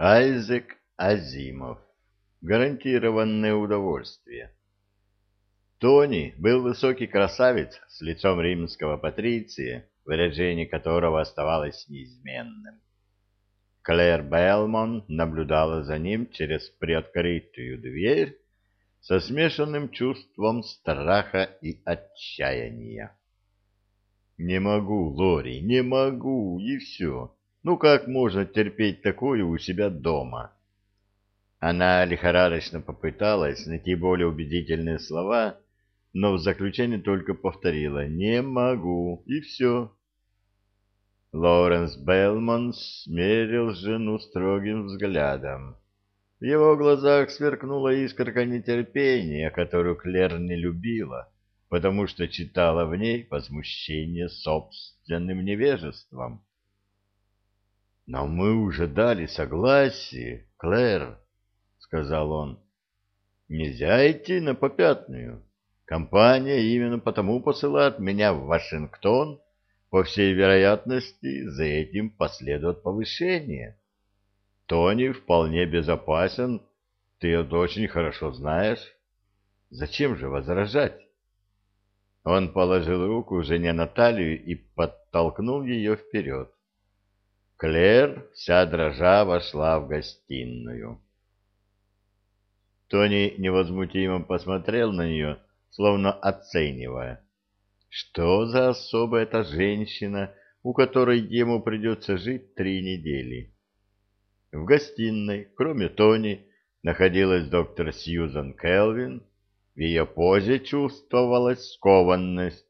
Айзек Азимов. Гарантированное удовольствие. Тони был высокий красавец с лицом римского патриция, выражение которого оставалось неизменным. Клэр Белмон наблюдала за ним через приоткрытую дверь со смешанным чувством страха и отчаяния. «Не могу, Лори, не могу, и все. Ну как можно терпеть такое у себя дома?» Она лихорадочно попыталась найти более убедительные слова, но в заключение только повторила «не могу» и все. Лоуренс Белмон смерил жену строгим взглядом. В его глазах сверкнула искорка нетерпения, которую Клер не любила, потому что читала в ней возмущение собственным невежеством. «Но мы уже дали согласие, Клэр», — сказал он. «Нельзя идти на попятную. Компания именно потому посылает меня в Вашингтон. По всей вероятности, за этим последует повышение. Тони вполне безопасен, ты это очень хорошо знаешь. Зачем же возражать?» Он положил руку жене на талию и подтолкнул ее вперед. Клэр, вся дрожа, вошла в гостиную. Тони невозмутимо посмотрел на нее, словно оценивая. Что за особая эта женщина, у которой ему придется жить три недели? В гостиной, кроме Тони, находилась доктор Сьюзан Келвин. В ее позе чувствовалась скованность.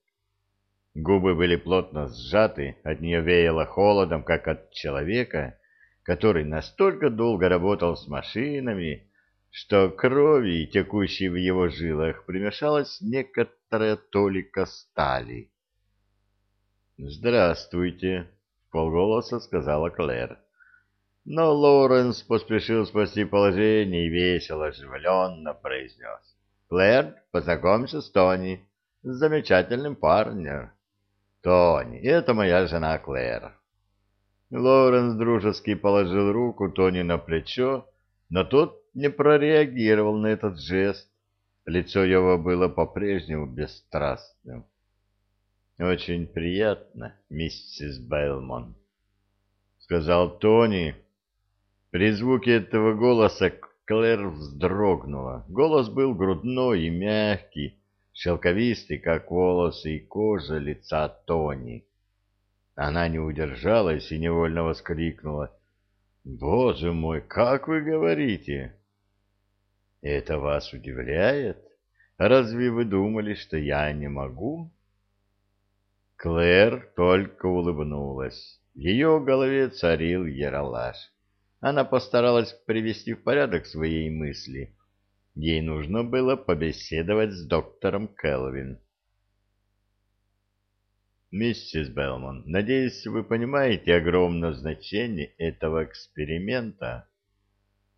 Губы были плотно сжаты, от нее веяло холодом, как от человека, который настолько долго работал с машинами, что крови, текущей в его жилах, примешалась некоторая толика стали. «Здравствуйте», — полголоса сказала Клэр. Но Лоуренс поспешил спасти положение и весело, оживленно произнес. «Клэр, познакомься с Тони, с замечательным парнем». «Тони, это моя жена Клэр». Лоуренс дружески положил руку Тони на плечо, но тот не прореагировал на этот жест. Лицо его было по-прежнему бесстрастным. «Очень приятно, миссис Белмон», — сказал Тони. При звуке этого голоса Клэр вздрогнула. Голос был грудной и мягкий, шелковистый, как волосы и кожа лица Тони. Она не удержалась и невольно воскликнула. «Боже мой, как вы говорите!» Это вас удивляет? Разве вы думали, что я не могу? Клэр только улыбнулась. В ее голове царил яролаж. Она постаралась привести в порядок свои мысли. Ей нужно было побеседовать с доктором Келвин. «Миссис Белмон, надеюсь, вы понимаете огромное значение этого эксперимента?»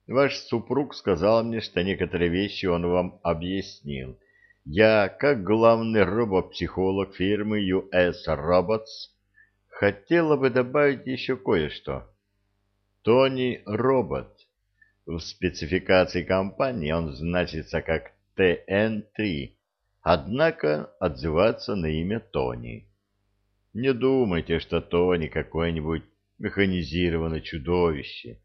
Ваш супруг сказал мне, что некоторые вещи он вам объяснил. Я, как главный робопсихолог фирмы US Robots, хотела бы добавить еще кое-что. Тони Робот. В спецификации компании он значится как ТН-3, однако отзываться на имя Тони. Не думайте, что Тони какое-нибудь механизированное чудовище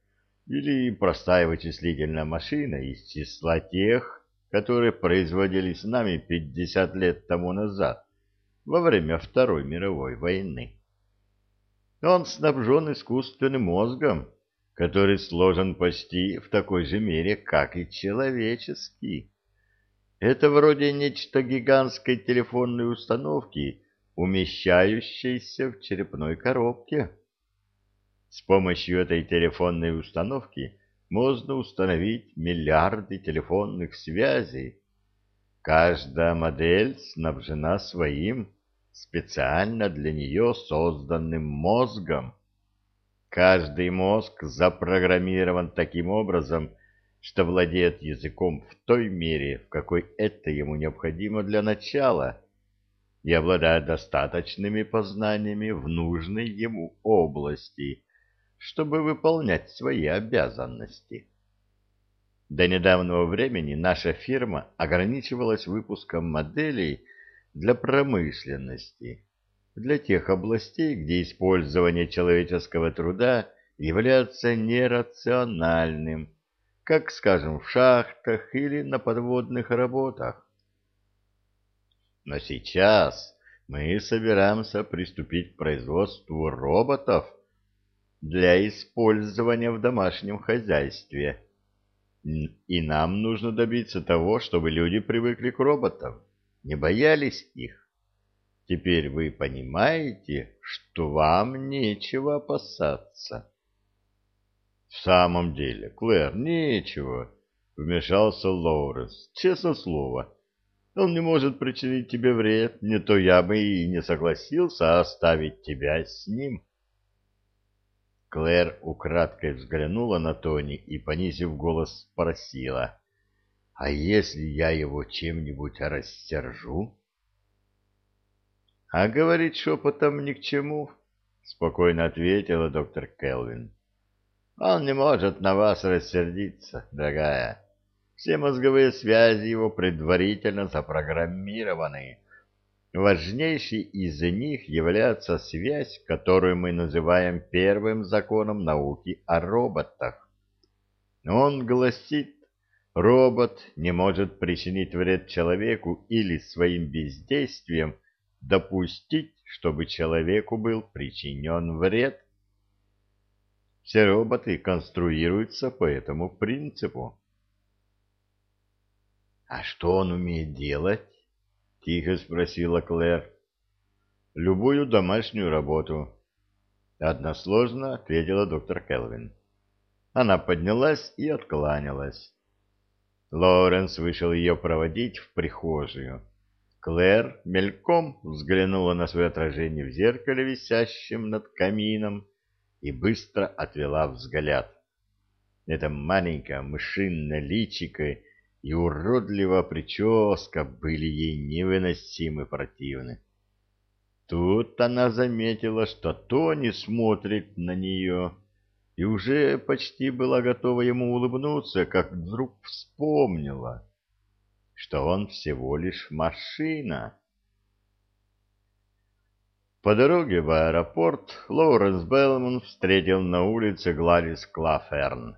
или простая вычислительная машина из числа тех, которые производились нами 50 лет тому назад, во время Второй мировой войны. Он снабжен искусственным мозгом, который сложен почти в такой же мере, как и человеческий. Это вроде нечто гигантской телефонной установки, умещающейся в черепной коробке. С помощью этой телефонной установки можно установить миллиарды телефонных связей. Каждая модель снабжена своим специально для нее созданным мозгом. Каждый мозг запрограммирован таким образом, что владеет языком в той мере, в какой это ему необходимо для начала, и обладает достаточными познаниями в нужной ему области – чтобы выполнять свои обязанности. До недавнего времени наша фирма ограничивалась выпуском моделей для промышленности, для тех областей, где использование человеческого труда является нерациональным, как, скажем, в шахтах или на подводных работах. Но сейчас мы собираемся приступить к производству роботов для использования в домашнем хозяйстве. И нам нужно добиться того, чтобы люди привыкли к роботам, не боялись их. Теперь вы понимаете, что вам нечего опасаться. — В самом деле, Клэр, нечего, — вмешался Лоуренс. — Честное слово, он не может причинить тебе вред, не то я бы и не согласился оставить тебя с ним. Клэр украдкой взглянула на Тони и, понизив голос, спросила, «А если я его чем-нибудь рассержу?» «А говорить шепотом ни к чему», — спокойно ответила доктор Келвин. «Он не может на вас рассердиться, дорогая. Все мозговые связи его предварительно запрограммированы» Важнейшей из них является связь, которую мы называем первым законом науки о роботах. Он гласит, робот не может причинить вред человеку или своим бездействием допустить, чтобы человеку был причинен вред. Все роботы конструируются по этому принципу. А что он умеет делать? — тихо спросила Клэр. «Любую домашнюю работу». Односложно ответила доктор Келвин. Она поднялась и откланялась. Лоуренс вышел ее проводить в прихожую. Клэр мельком взглянула на свое отражение в зеркале, висящем над камином, и быстро отвела взгляд. Это маленькое мышиное личико и уродливая прическа были ей невыносимы противны. Тут она заметила, что Тони смотрит на нее, и уже почти была готова ему улыбнуться, как вдруг вспомнила, что он всего лишь машина. По дороге в аэропорт Лоуренс Белмон встретил на улице Гладис Клаферн.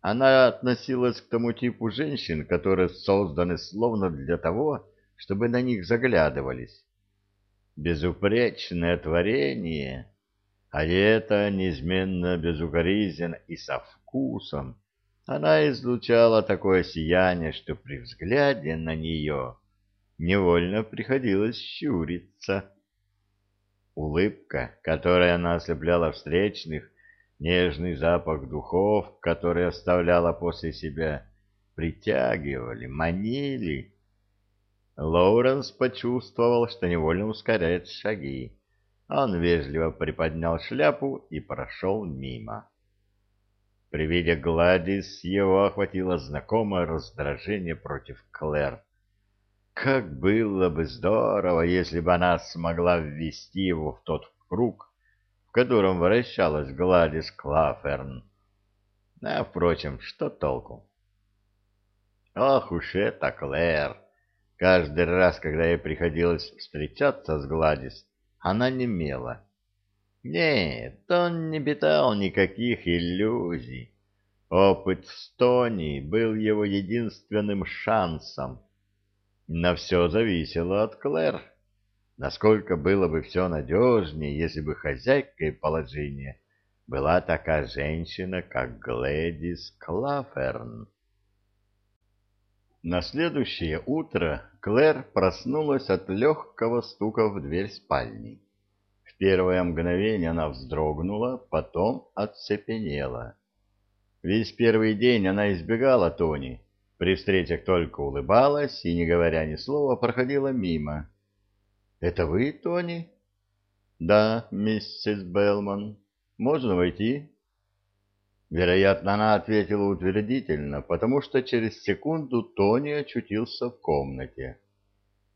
Она относилась к тому типу женщин, которые созданы словно для того, чтобы на них заглядывались. Безупречное творение, а это неизменно безукоризненно и со вкусом. Она излучала такое сияние, что при взгляде на нее невольно приходилось щуриться. Улыбка, которой она ослепляла встречных, Нежный запах духов, который оставляла после себя, притягивали, манили. Лоуренс почувствовал, что невольно ускоряет шаги. Он вежливо приподнял шляпу и прошел мимо. При виде Гладис его охватило знакомое раздражение против Клэр. Как было бы здорово, если бы она смогла ввести его в тот круг, в котором вращалась Гладис Клаферн. А, впрочем, что толку? Ох уж это Клэр! Каждый раз, когда ей приходилось встречаться с Гладис, она немела. Нет, он не питал никаких иллюзий. Опыт в Стони был его единственным шансом. Но все зависело от Клэр. Насколько было бы все надежнее, если бы хозяйкой положения была такая женщина, как Глэдис Клаферн. На следующее утро Клэр проснулась от легкого стука в дверь спальни. Первое мгновение она вздрогнула, потом оцепенела. Весь первый день она избегала Тони, при встречах только улыбалась и, не говоря ни слова, проходила мимо. Это вы, Тони? Да, миссис Белман. Можно войти? Вероятно, она ответила утвердительно, потому что через секунду Тони очутился в комнате.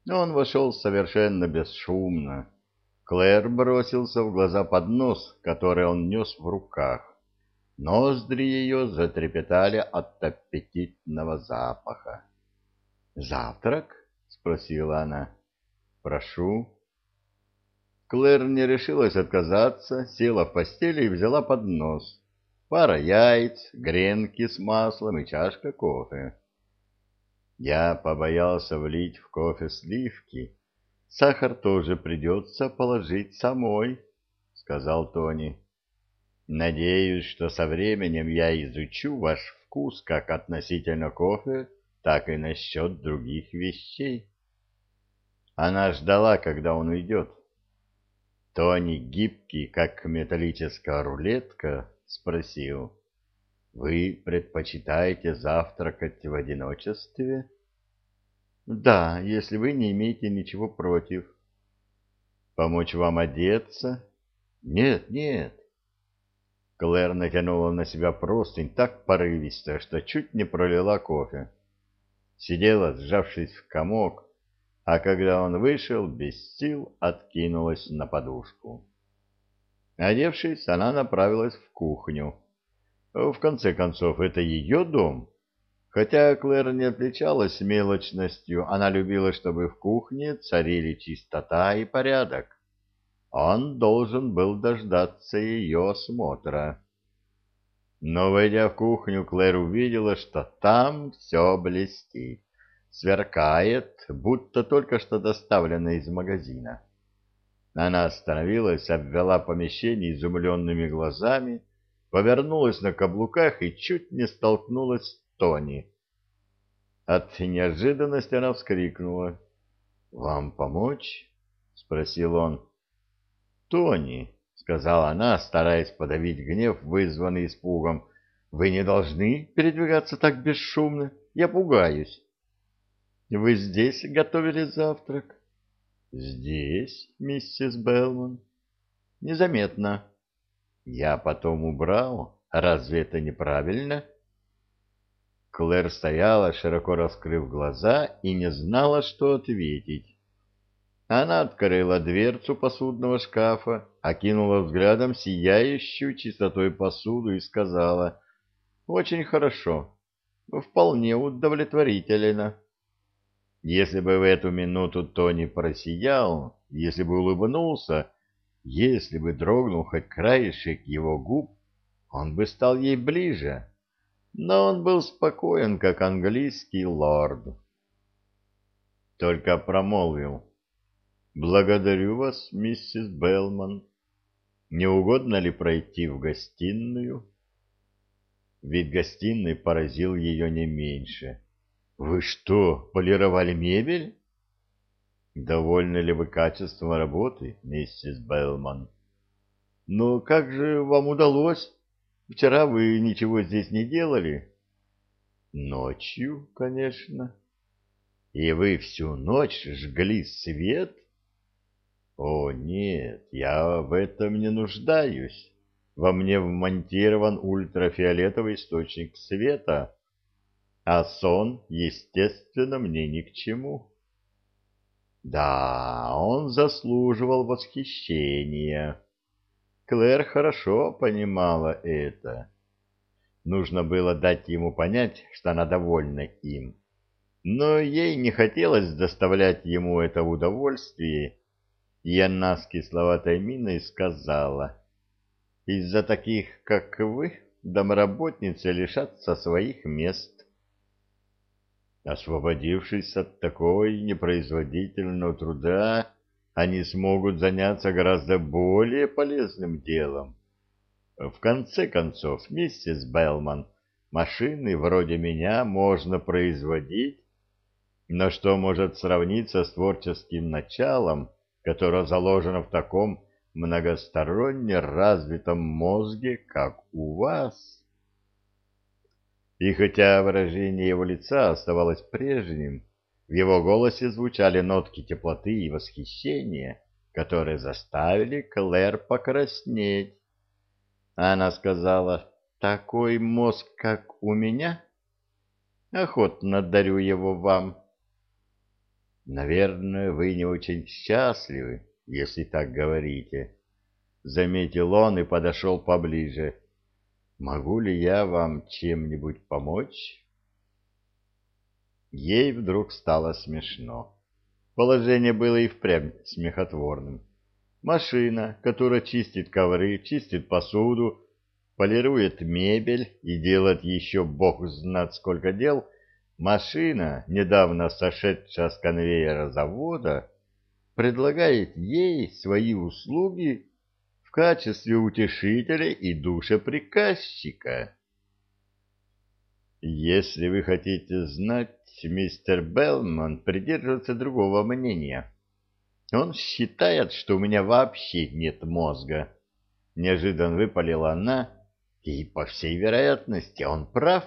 Он вошел совершенно бесшумно. Клэр бросился в глаза поднос, который он нес в руках. Ноздри ее затрепетали от аппетитного запаха. «Завтрак?» — спросила она. «Прошу». Клэр не решилась отказаться, села в постели и взяла поднос. Пара яиц, гренки с маслом и чашка кофе. Я побоялся влить в кофе сливки. Сахар тоже придется положить самой, — сказал Тони. Надеюсь, что со временем я изучу ваш вкус как относительно кофе, так и насчет других вещей. Она ждала, когда он уйдет. Тони, гибкий, как металлическая рулетка, спросил, «Вы предпочитаете завтракать в одиночестве?» «Да, если вы не имеете ничего против». «Помочь вам одеться?» «Нет, нет». Клэр натянула на себя простынь так порывисто, что чуть не пролила кофе. Сидела, сжавшись в комок, а когда он вышел, без сил откинулась на подушку. Одевшись, она направилась в кухню. В конце концов, это ее дом. Хотя Клэр не отличалась мелочностью, она любила, чтобы в кухне царили чистота и порядок. Он должен был дождаться ее осмотра. Но, войдя в кухню, Клэр увидела, что там все блестит сверкает, будто только что доставлено из магазина. Она остановилась, обвела помещение изумленными глазами, повернулась на каблуках и чуть не столкнулась Тони. От неожиданности она вскрикнула. — Вам помочь? — спросил он. — Тони, — сказала она, стараясь подавить гнев, вызванный испугом, — вы не должны передвигаться так бесшумно. Я пугаюсь. Вы здесь готовили завтрак? Здесь, миссис Белман. Незаметно. Я потом убрал. Разве это неправильно? Клэр стояла, широко раскрыв глаза, и не знала, что ответить. Она открыла дверцу посудного шкафа, окинула взглядом сияющую чистотой посуду и сказала, «Очень хорошо, вполне удовлетворительно». Если бы в эту минуту Тони просиял, если бы улыбнулся, если бы дрогнул хоть краешек его губ, он бы стал ей ближе. Но он был спокоен, как английский лорд. Только промолвил. «Благодарю вас, миссис Белман. Не угодно ли пройти в гостиную?» Вид гостиной поразил ее не меньше. Вы что, полировали мебель? Довольны ли вы качеством работы, миссис Белман? Но как же вам удалось? Вчера вы ничего здесь не делали? Ночью, конечно. И вы всю ночь жгли свет? О, нет, я в этом не нуждаюсь. Во мне вмонтирован ультрафиолетовый источник света, а сон, естественно, мне ни к чему. Да, он заслуживал восхищения. Клэр хорошо понимала это. Нужно было дать ему понять, что она довольна им. Но ей не хотелось доставлять ему это удовольствие, и она с кисловатой миной сказала, «Из-за таких, как вы, домработницы лишатся своих мест». Освободившись от такой непроизводительного труда, они смогут заняться гораздо более полезным делом. В конце концов, миссис Белман, машины вроде меня можно производить, но что может сравниться с творческим началом, которое заложено в таком многосторонне развитом мозге, как у вас? И хотя выражение его лица оставалось прежним, в его голосе звучали нотки теплоты и восхищения, которые заставили Клэр покраснеть. Она сказала, «Такой мозг, как у меня? Охотно дарю его вам». «Наверное, вы не очень счастливы, если так говорите», — заметил он и подошел поближе. Могу ли я вам чем-нибудь помочь? Ей вдруг стало смешно. Положение было и впрямь смехотворным. Машина, которая чистит ковры, чистит посуду, полирует мебель и делает еще бог знает сколько дел, машина, недавно сошедшая с конвейера завода, предлагает ей свои услуги в качестве утешителя и душеприказчика. Если вы хотите знать, мистер Белмон придерживается другого мнения. Он считает, что у меня вообще нет мозга. Неожиданно выпалила она, и, по всей вероятности, он прав.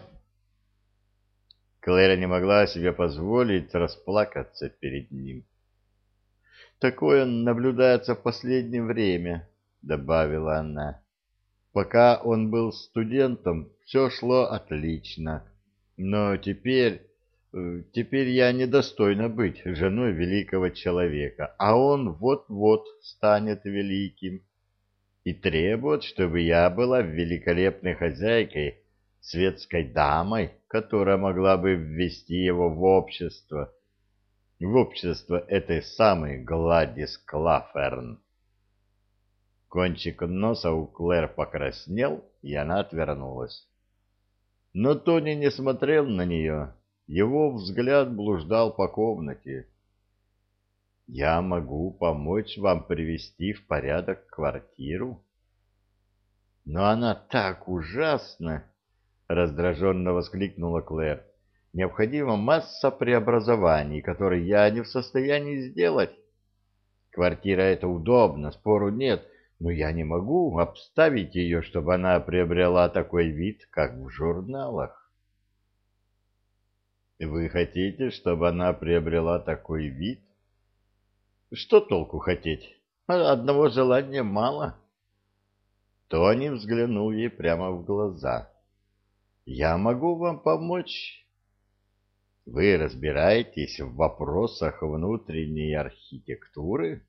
Клэра не могла себе позволить расплакаться перед ним. «Такое наблюдается в последнее время», — добавила она. «Пока он был студентом, все шло отлично, но теперь Э, теперь я недостойна быть женой великого человека, а он вот-вот станет великим и требует, чтобы я была великолепной хозяйкой, светской дамой, которая могла бы ввести его в общество, в общество этой самой Гладис Клаферн. Кончик носа у Клэр покраснел, и она отвернулась. Но Тони не смотрел на нее, его взгляд блуждал по комнате. «Я могу помочь вам привести в порядок квартиру?» «Но она так ужасна!» — раздраженно воскликнула Клэр. «Необходима масса преобразований, которые я не в состоянии сделать. Квартира — это удобно, спору нет, но я не могу обставить ее, чтобы она приобрела такой вид, как в журналах». Вы хотите, чтобы она приобрела такой вид? Что толку хотеть? Одного желания мало. Тони взглянул ей прямо в глаза. Я могу вам помочь. Вы разбираетесь в вопросах внутренней архитектуры?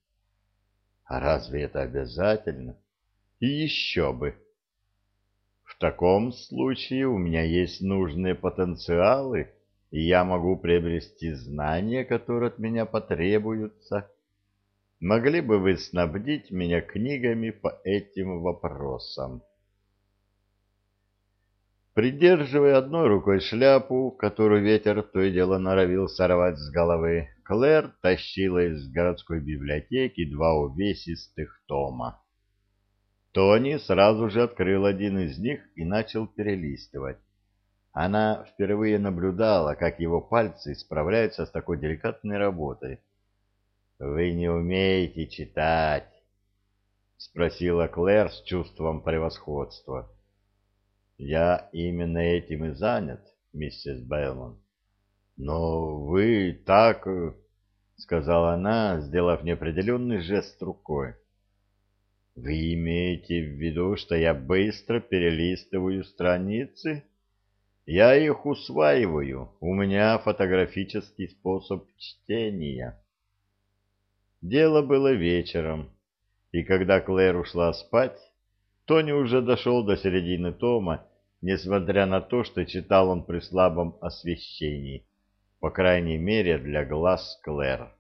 А разве это обязательно? И еще бы. В таком случае у меня есть нужные потенциалы и я могу приобрести знания, которые от меня потребуются. Могли бы вы снабдить меня книгами по этим вопросам? Придерживая одной рукой шляпу, которую ветер то и дело норовил сорвать с головы, Клэр тащила из городской библиотеки два увесистых тома. Тони сразу же открыл один из них и начал перелистывать. Она впервые наблюдала, как его пальцы справляются с такой деликатной работой. «Вы не умеете читать?» — спросила Клэр с чувством превосходства. «Я именно этим и занят, миссис Бэлмон». «Но вы так...» — сказала она, сделав неопределенный жест рукой. «Вы имеете в виду, что я быстро перелистываю страницы?» Я их усваиваю, у меня фотографический способ чтения. Дело было вечером, и когда Клэр ушла спать, Тони уже дошел до середины тома, несмотря на то, что читал он при слабом освещении, по крайней мере для глаз Клэр.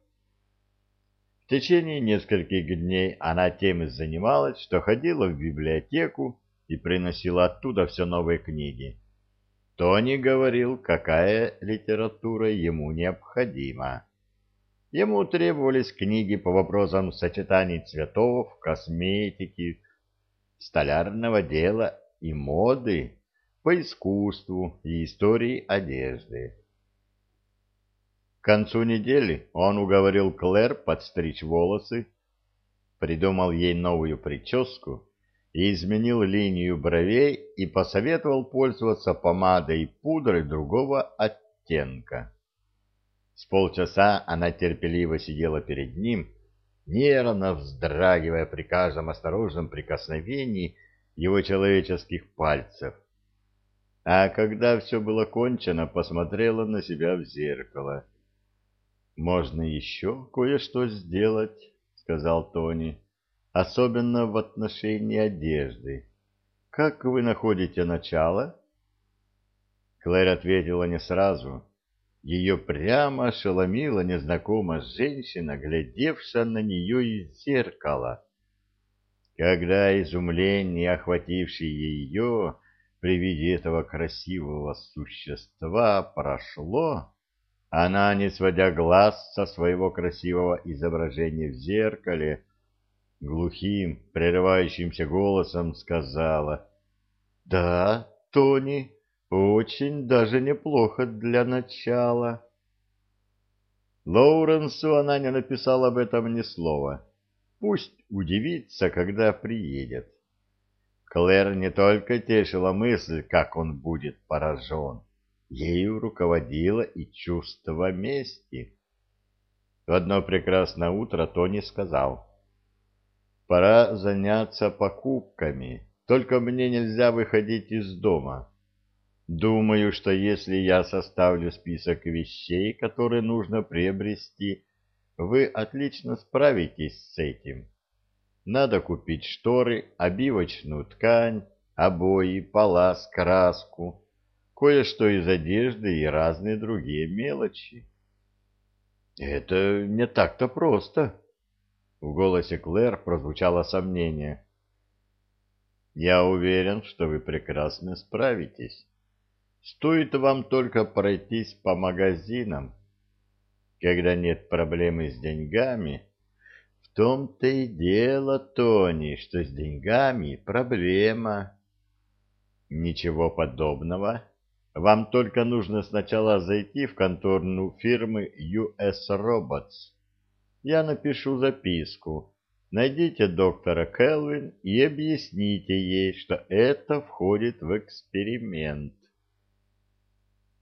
В течение нескольких дней она тем и занималась, что ходила в библиотеку и приносила оттуда все новые книги. Тони говорил, какая литература ему необходима. Ему требовались книги по вопросам сочетаний цветов, косметики, столярного дела и моды, по искусству и истории одежды. К концу недели он уговорил Клэр подстричь волосы, придумал ей новую прическу и изменил линию бровей и посоветовал пользоваться помадой и пудрой другого оттенка. С полчаса она терпеливо сидела перед ним, нервно вздрагивая при каждом осторожном прикосновении его человеческих пальцев. А когда все было кончено, посмотрела на себя в зеркало. «Можно еще кое-что сделать», — сказал Тони особенно в отношении одежды. как вы находите начало? Клэр ответила не сразу. Ее прямо ошеломила незнакомая женщина, глядевшая на нее из зеркала. Когда изумление, охватившее ее при виде этого красивого существа, прошло, она, не сводя глаз со своего красивого изображения в зеркале, глухим, прерывающимся голосом сказала «Да, Тони, очень даже неплохо для начала». Лоуренсу она не написала об этом ни слова. Пусть удивится, когда приедет. Клэр не только тешила мысль, как он будет поражен, ею руководило и чувство мести. В одно прекрасное утро Тони сказал, «Пора заняться покупками, только мне нельзя выходить из дома. Думаю, что если я составлю список вещей, которые нужно приобрести, вы отлично справитесь с этим. Надо купить шторы, обивочную ткань, обои, палас, краску, кое-что из одежды и разные другие мелочи. «Это не так-то просто», — в голосе Клэр прозвучало сомнение. «Я уверен, что вы прекрасно справитесь. Стоит вам только пройтись по магазинам. Когда нет проблемы с деньгами, в том-то и дело, Тони, что с деньгами проблема». «Ничего подобного», вам только нужно сначала зайти в конторну фирмы US Robots. Я напишу записку. Найдите доктора Келвин и объясните ей, что это входит в эксперимент.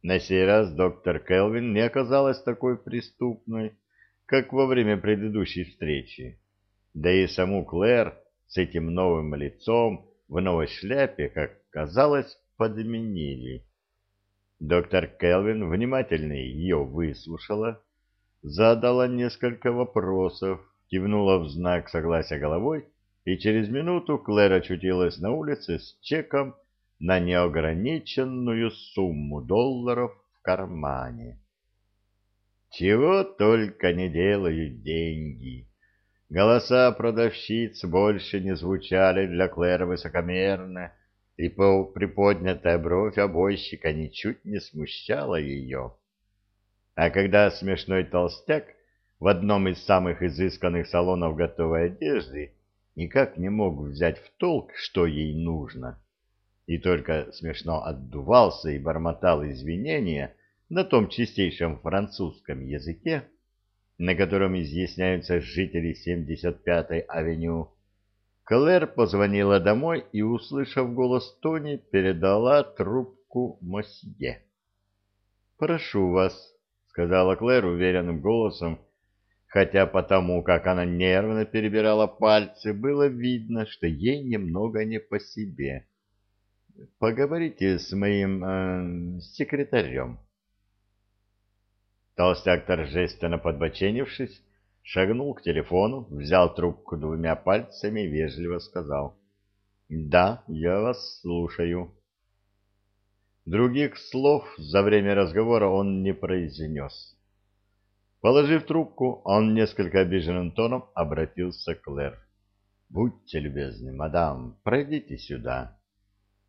На сей раз доктор Келвин не оказалась такой преступной, как во время предыдущей встречи. Да и саму Клэр с этим новым лицом в новой шляпе, как казалось, подменили. Доктор Келвин внимательно ее выслушала, задала несколько вопросов, кивнула в знак согласия головой, и через минуту Клэр очутилась на улице с чеком на неограниченную сумму долларов в кармане. Чего только не делают деньги. Голоса продавщиц больше не звучали для Клэр высокомерно, и приподнятая бровь обойщика ничуть не смущала ее. А когда смешной толстяк в одном из самых изысканных салонов готовой одежды никак не мог взять в толк, что ей нужно, и только смешно отдувался и бормотал извинения на том чистейшем французском языке, на котором изъясняются жители 75-й авеню, Клэр позвонила домой и, услышав голос Тони, передала трубку Мосье. «Прошу вас», — сказала Клэр уверенным голосом, хотя потому, как она нервно перебирала пальцы, было видно, что ей немного не по себе. «Поговорите с моим э, секретарем». Толстяк, торжественно подбоченившись, шагнул к телефону, взял трубку двумя пальцами и вежливо сказал. «Да, я вас слушаю». Других слов за время разговора он не произнес. Положив трубку, он несколько обиженным тоном обратился к Клэр. «Будьте любезны, мадам, пройдите сюда.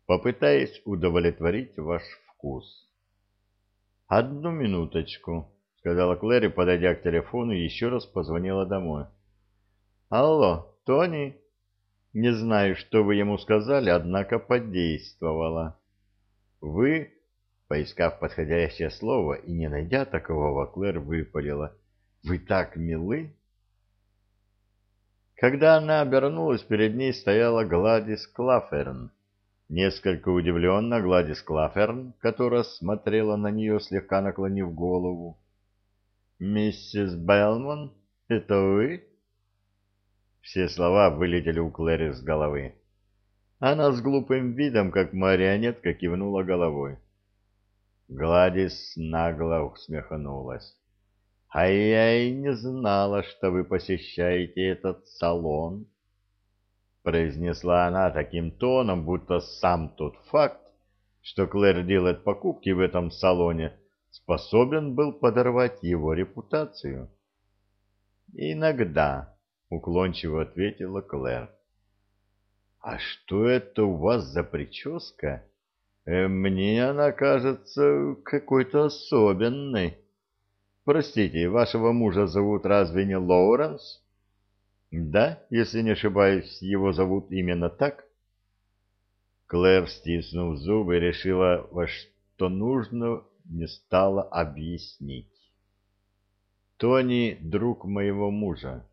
Попытаюсь удовлетворить ваш вкус». «Одну минуточку», сказала Клэри, подойдя к телефону, и еще раз позвонила домой. «Алло, Тони?» «Не знаю, что вы ему сказали, однако подействовало». «Вы...» Поискав подходящее слово и не найдя такового, Клэр выпалила. «Вы так милы!» Когда она обернулась, перед ней стояла Гладис Клаферн. Несколько удивленно Гладис Клаферн, которая смотрела на нее, слегка наклонив голову. «Миссис Белмон, это вы?» Все слова вылетели у Клэри с головы. Она с глупым видом, как марионетка, кивнула головой. Гладис нагло усмехнулась. «А я и не знала, что вы посещаете этот салон». произнесла она таким тоном, будто сам тот факт, что Клэр делает покупки в этом салоне, способен был подорвать его репутацию. «Иногда», — уклончиво ответила Клэр. «А что это у вас за прическа? Э, мне она кажется какой-то особенной. Простите, вашего мужа зовут разве не Лоуренс?» «Да, если не ошибаюсь, его зовут именно так?» Клэр, стиснув зубы, решила, во что нужно не стала объяснить. Тони — друг моего мужа.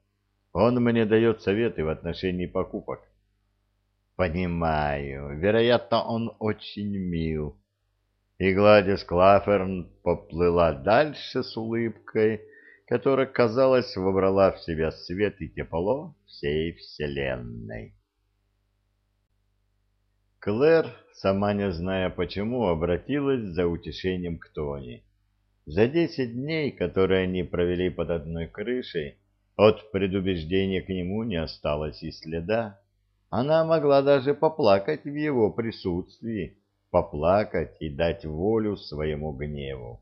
Он мне дает советы в отношении покупок. Понимаю. Вероятно, он очень мил. И Гладис Клаферн поплыла дальше с улыбкой, которая, казалось, вобрала в себя свет и тепло всей вселенной. Клэр, сама не зная почему, обратилась за утешением к Тони. За десять дней, которые они провели под одной крышей, от предубеждения к нему не осталось и следа. Она могла даже поплакать в его присутствии, поплакать и дать волю своему гневу.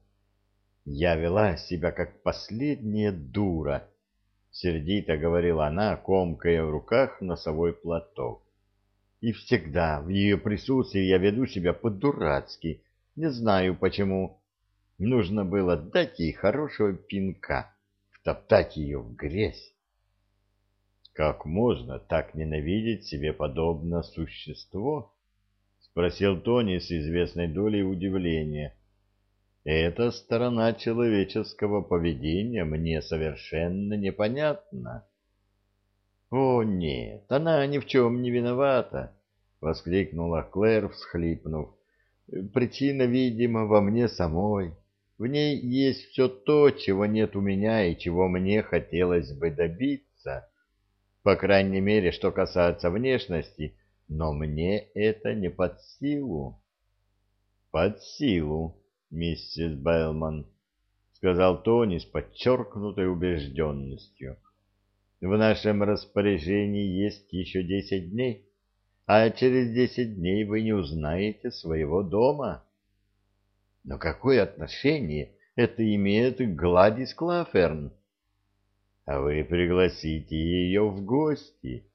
«Я вела себя как последняя дура», — сердито говорила она, комкая в руках носовой платок. «И всегда в ее присутствии я веду себя по-дурацки, не знаю почему. Нужно было дать ей хорошего пинка, втоптать ее в грязь. Как можно так ненавидеть себе подобное существо? Спросил Тони с известной долей удивления. Эта сторона человеческого поведения мне совершенно непонятна. О, нет, она ни в чем не виновата, воскликнула Клэр, всхлипнув. Причина, видимо, во мне самой. В ней есть все то, чего нет у меня и чего мне хотелось бы добиться. По крайней мере, что касается внешности, но мне это не под силу. — Под силу, миссис Белман, — сказал Тони с подчеркнутой убежденностью. — В нашем распоряжении есть еще десять дней, а через десять дней вы не узнаете своего дома. — но какое отношение это имеет к Гладис Клаферн? А вы пригласите ее в гости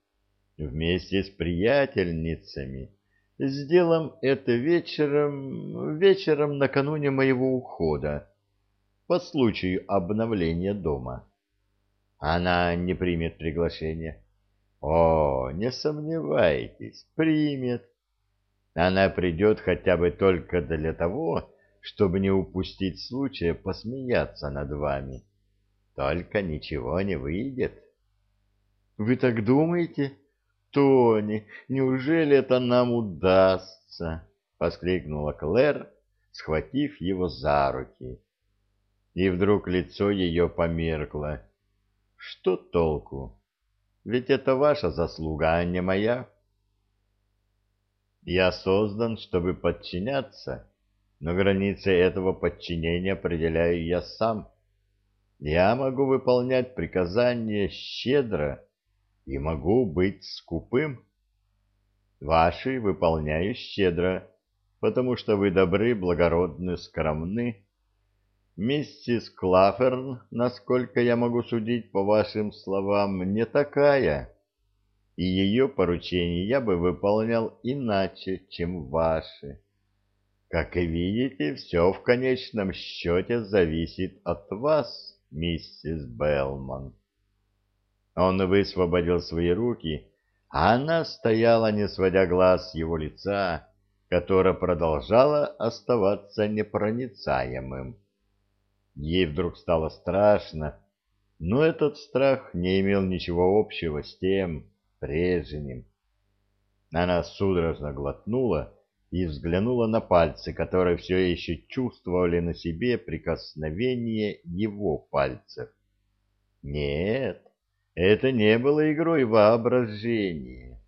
вместе с приятельницами. Сделаем это вечером, вечером накануне моего ухода, по случаю обновления дома. Она не примет приглашение. О, не сомневайтесь, примет. Она придет хотя бы только для того, чтобы не упустить случая посмеяться над вами. Только ничего не выйдет. — Вы так думаете? Тони, неужели это нам удастся? — воскликнула Клэр, схватив его за руки. И вдруг лицо ее померкло. — Что толку? Ведь это ваша заслуга, а не моя. Я создан, чтобы подчиняться, но границы этого подчинения определяю я сам. Я могу выполнять приказания щедро и могу быть скупым. Ваши выполняю щедро, потому что вы добры, благородны, скромны. Миссис Клаферн, насколько я могу судить по вашим словам, не такая, и ее поручения я бы выполнял иначе, чем ваши. Как и видите, все в конечном счете зависит от вас, миссис Белман. Он высвободил свои руки, а она стояла, не сводя глаз с его лица, которое продолжало оставаться непроницаемым. Ей вдруг стало страшно, но этот страх не имел ничего общего с тем прежним. Она судорожно глотнула и взглянула на пальцы, которые все еще чувствовали на себе прикосновение его пальцев. Нет, это не было игрой воображения.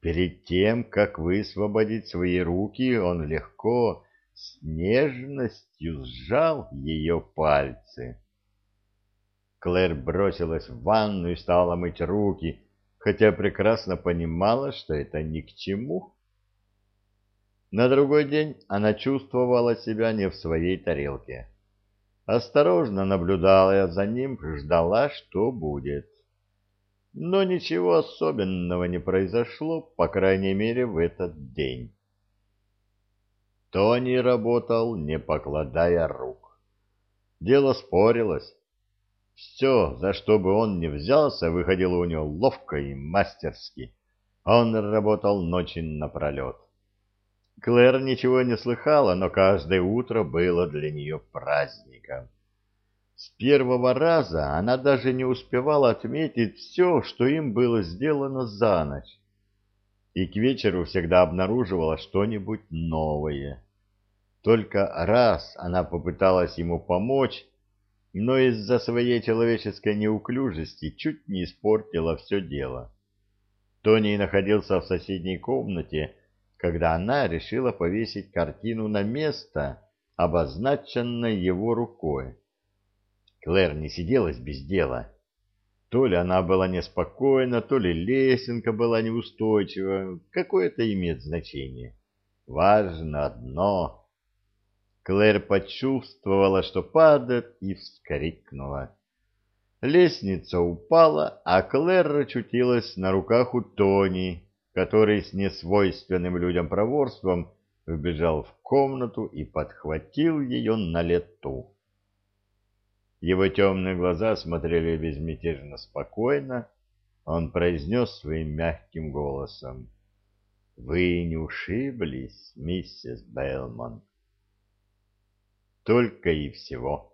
Перед тем, как высвободить свои руки, он легко, с нежностью сжал ее пальцы. Клэр бросилась в ванну и стала мыть руки, хотя прекрасно понимала, что это ни к чему. На другой день она чувствовала себя не в своей тарелке. Осторожно наблюдала за ним, ждала, что будет. Но ничего особенного не произошло, по крайней мере, в этот день. Тони работал, не покладая рук. Дело спорилось. Все, за что бы он ни взялся, выходило у него ловко и мастерски. Он работал ночи напролет. Клэр ничего не слыхала, но каждое утро было для нее праздником. С первого раза она даже не успевала отметить все, что им было сделано за ночь. И к вечеру всегда обнаруживала что-нибудь новое. Только раз она попыталась ему помочь, но из-за своей человеческой неуклюжести чуть не испортила все дело. Тони находился в соседней комнате, когда она решила повесить картину на место, обозначенное его рукой. Клэр не сиделась без дела. То ли она была неспокойна, то ли лесенка была неустойчива. Какое это имеет значение? Важно одно. Клэр почувствовала, что падает, и вскрикнула. Лестница упала, а Клэр очутилась на руках у Тони, который с несвойственным людям проворством вбежал в комнату и подхватил ее на лету. Его темные глаза смотрели безмятежно спокойно. Он произнес своим мягким голосом. — Вы не ушиблись, миссис Белмонт? Только и всего.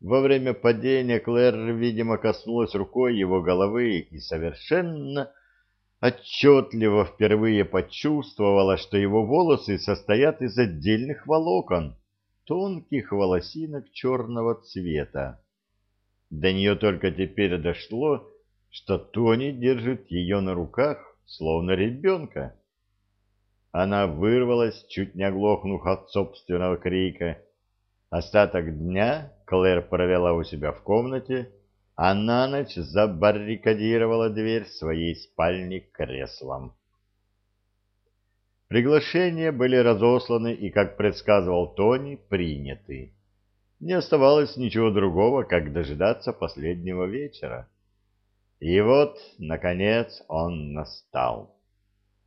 Во время падения Клэр, видимо, коснулась рукой его головы и совершенно отчетливо впервые почувствовала, что его волосы состоят из отдельных волокон, тонких волосинок черного цвета. До нее только теперь дошло, что Тони держит ее на руках, словно ребенка. Она вырвалась, чуть не оглохнув от собственного крика. Остаток дня Клэр провела у себя в комнате, а на ночь забаррикадировала дверь своей спальни креслом. Приглашения были разосланы и, как предсказывал Тони, приняты. Не оставалось ничего другого, как дожидаться последнего вечера. И вот, наконец, он настал.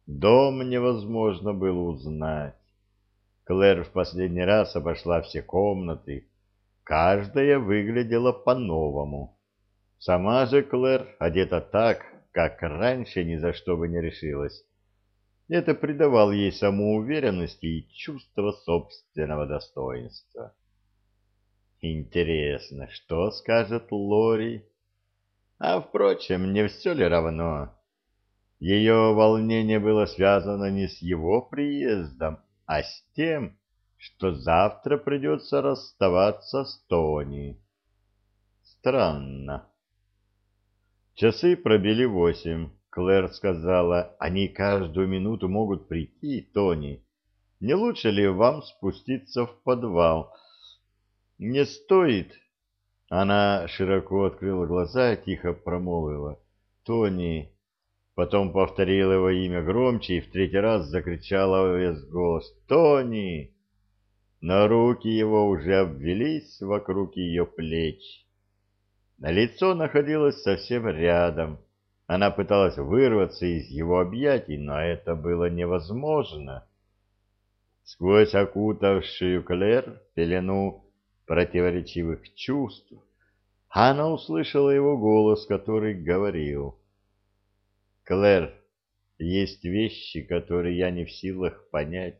Дом невозможно было узнать. Клэр в последний раз обошла все комнаты. Каждая выглядела по-новому. Сама же Клэр одета так, как раньше ни за что бы не решилась. Это придавало ей самоуверенности и чувство собственного достоинства. Интересно, что скажет Лори? А, впрочем, не все ли равно? Ее волнение было связано не с его приездом, а с тем, что завтра придется расставаться с Тони. Странно. Часы пробили восемь. Клэр сказала, они каждую минуту могут прийти, Тони. Не лучше ли вам спуститься в подвал? Не стоит. Она широко открыла глаза и тихо промолвила. Тони. Потом повторила его имя громче и в третий раз закричала весь голос. Тони. Но руки его уже обвелись вокруг ее плеч. На лицо находилось совсем рядом. Она пыталась вырваться из его объятий, но это было невозможно. Сквозь окутавшую Клэр пелену противоречивых чувств, она услышала его голос, который говорил. «Клэр, есть вещи, которые я не в силах понять.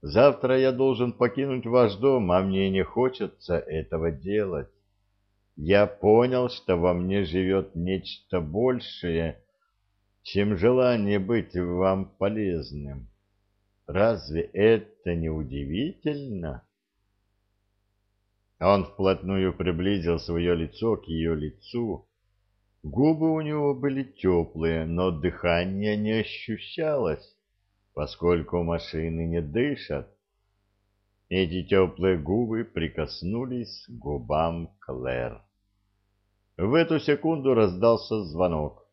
Завтра я должен покинуть ваш дом, а мне не хочется этого делать я понял, что во мне живет нечто большее, чем желание быть вам полезным. Разве это не удивительно? Он вплотную приблизил свое лицо к ее лицу. Губы у него были теплые, но дыхание не ощущалось, поскольку машины не дышат. Эти теплые губы прикоснулись к губам Клэр. В эту секунду раздался звонок.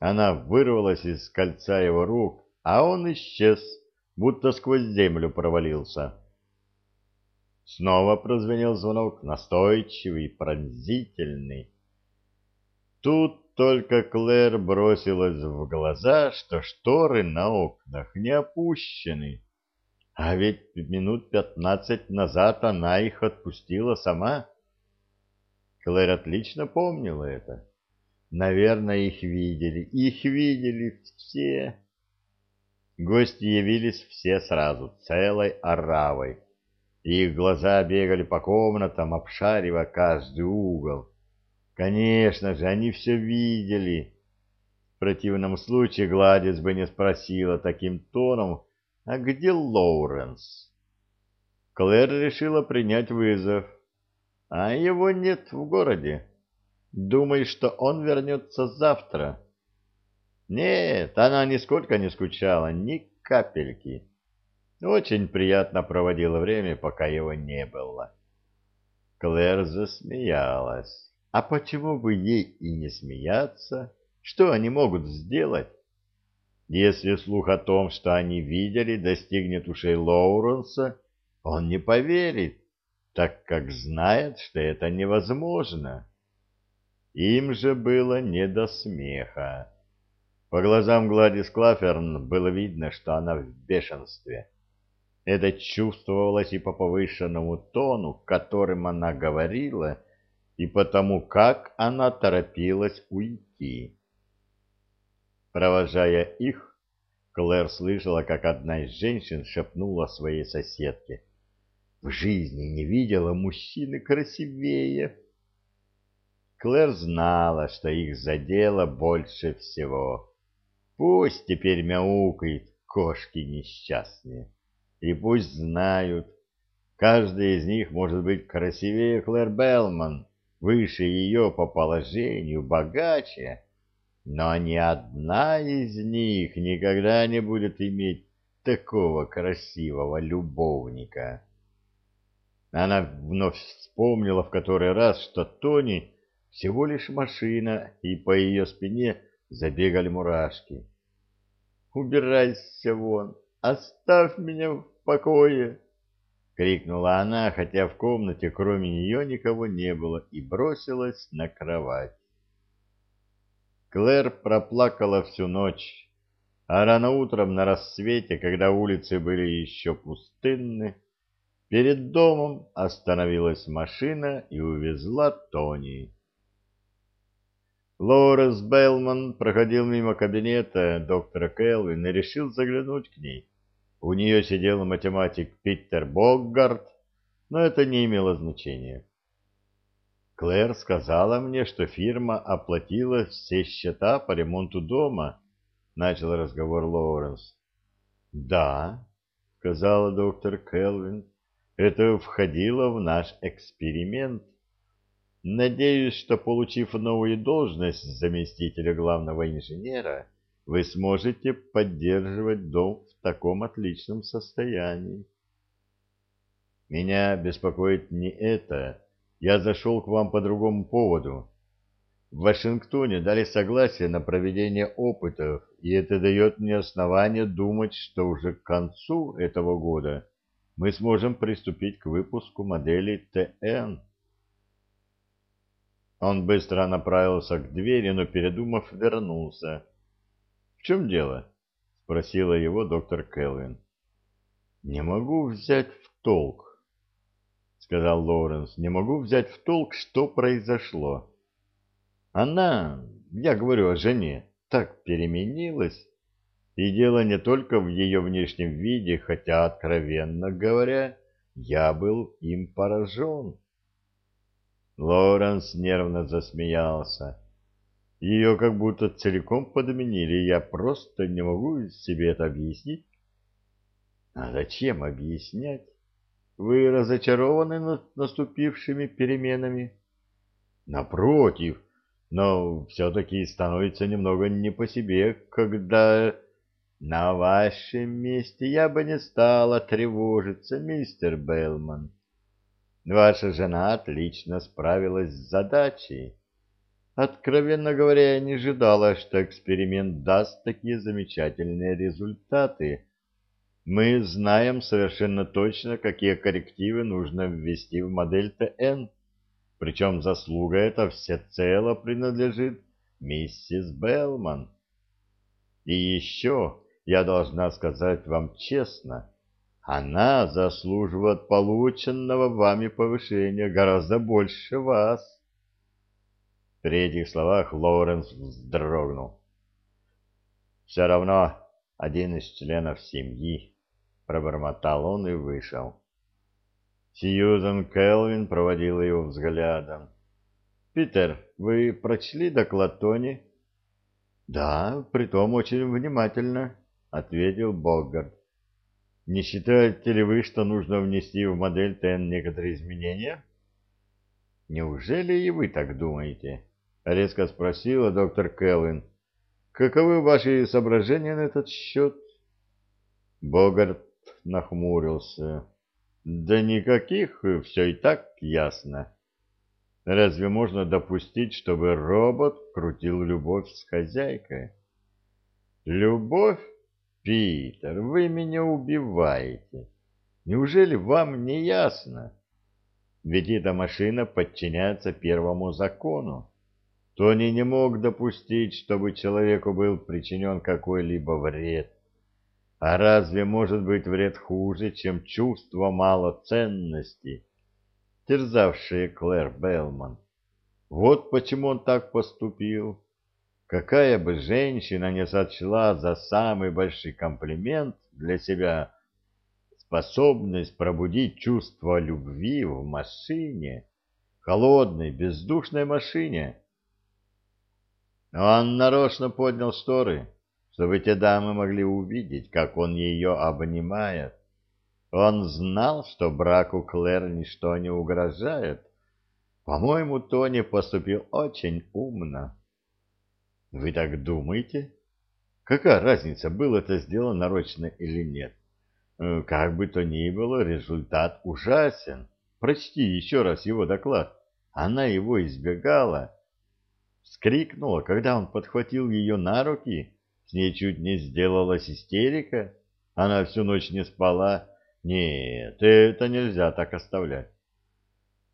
Она вырвалась из кольца его рук, а он исчез, будто сквозь землю провалился. Снова прозвенел звонок, настойчивый, пронзительный. Тут только Клэр бросилась в глаза, что шторы на окнах не опущены. А ведь минут пятнадцать назад она их отпустила сама. Клэр отлично помнила это. Наверное, их видели. Их видели все. Гости явились все сразу, целой оравой. Их глаза бегали по комнатам, обшаривая каждый угол. Конечно же, они все видели. В противном случае Гладис бы не спросила таким тоном, а где Лоуренс? Клэр решила принять вызов. А его нет в городе. Думаешь, что он вернется завтра? Нет, она нисколько не скучала, ни капельки. Очень приятно проводила время, пока его не было. Клэр засмеялась. А почему бы ей и не смеяться? Что они могут сделать? Если слух о том, что они видели, достигнет ушей Лоуренса, он не поверит, так как знает, что это невозможно. Им же было не до смеха. По глазам Гладис Клаферн было видно, что она в бешенстве. Это чувствовалось и по повышенному тону, которым она говорила, и потому, как она торопилась уйти. Провожая их, Клэр слышала, как одна из женщин шепнула своей соседке. «В жизни не видела мужчины красивее». Клэр знала, что их задело больше всего. Пусть теперь мяукает кошки несчастные, и пусть знают, каждый из них может быть красивее Клэр Белман, выше ее по положению, богаче, но ни одна из них никогда не будет иметь такого красивого любовника. Она вновь вспомнила в который раз, что Тони всего лишь машина, и по ее спине забегали мурашки. «Убирайся вон! Оставь меня в покое!» — крикнула она, хотя в комнате кроме нее никого не было, и бросилась на кровать. Клэр проплакала всю ночь, а рано утром на рассвете, когда улицы были еще пустынны, перед домом остановилась машина и увезла Тони. Лоуренс Белман проходил мимо кабинета доктора Келвин и решил заглянуть к ней. У нее сидел математик Питер Боггард, но это не имело значения. Клэр сказала мне, что фирма оплатила все счета по ремонту дома, начал разговор Лоуренс. Да, сказала доктор Келвин, это входило в наш эксперимент. Надеюсь, что, получив новую должность заместителя главного инженера, вы сможете поддерживать дом таком отличном состоянии. Меня беспокоит не это. Я зашел к вам по другому поводу. В Вашингтоне дали согласие на проведение опытов, и это дает мне основание думать, что уже к концу этого года мы сможем приступить к выпуску модели ТН. Он быстро направился к двери, но, передумав, вернулся. — В чем дело? — спросила его доктор Келвин. «Не могу взять в толк», — сказал Лоуренс, — «не могу взять в толк, что произошло. Она, я говорю о жене, так переменилась, и дело не только в ее внешнем виде, хотя, откровенно говоря, я был им поражен». Лоуренс нервно засмеялся. Ее как будто целиком подменили, я просто не могу себе это объяснить. А зачем объяснять? Вы разочарованы наступившими переменами? Напротив, но все-таки становится немного не по себе, когда... На вашем месте я бы не стала тревожиться, мистер Белман. Ваша жена отлично справилась с задачей. Откровенно говоря, я не ожидала, что эксперимент даст такие замечательные результаты. Мы знаем совершенно точно, какие коррективы нужно ввести в модель ТН. Причем заслуга эта всецело принадлежит миссис Белман. И еще я должна сказать вам честно, она заслуживает полученного вами повышения гораздо больше вас. При этих словах Лоуренс вздрогнул. «Все равно один из членов семьи», — пробормотал он и вышел. Сьюзен Келвин проводила его взглядом. «Питер, вы прочли доклад Тони?» «Да, притом очень внимательно», — ответил Боггард. «Не считаете ли вы, что нужно внести в модель ТН некоторые изменения?» «Неужели и вы так думаете?» — резко спросила доктор Кэлвин. «Каковы ваши соображения на этот счет?» Богарт нахмурился. «Да никаких, все и так ясно. Разве можно допустить, чтобы робот крутил любовь с хозяйкой?» «Любовь? Питер, вы меня убиваете. Неужели вам не ясно? Ведь эта машина подчиняется первому закону. Тони не мог допустить, чтобы человеку был причинен какой-либо вред. А разве может быть вред хуже, чем чувство малоценности, терзавшее Клэр Белман? Вот почему он так поступил. Какая бы женщина не сочла за самый большой комплимент для себя способность пробудить чувство любви в машине, холодной, бездушной машине, он нарочно поднял шторы, чтобы те дамы могли увидеть, как он ее обнимает. Он знал, что браку Клэр ничто не угрожает. По-моему, Тони поступил очень умно. Вы так думаете? Какая разница, было это сделано нарочно или нет? Э, как бы то ни было, результат ужасен. Прочти еще раз его доклад. Она его избегала вскрикнула, когда он подхватил ее на руки. С ней чуть не сделалась истерика. Она всю ночь не спала. Нет, это нельзя так оставлять.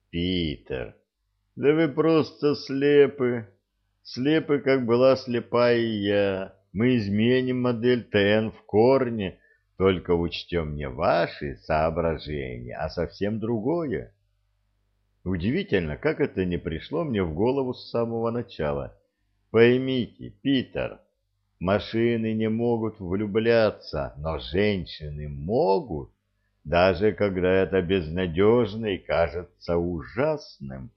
Питер, да вы просто слепы. Слепы, как была слепа и я. Мы изменим модель ТН в корне, только учтем не ваши соображения, а совсем другое. Удивительно, как это не пришло мне в голову с самого начала. Поймите, Питер, машины не могут влюбляться, но женщины могут, даже когда это безнадежно и кажется ужасным.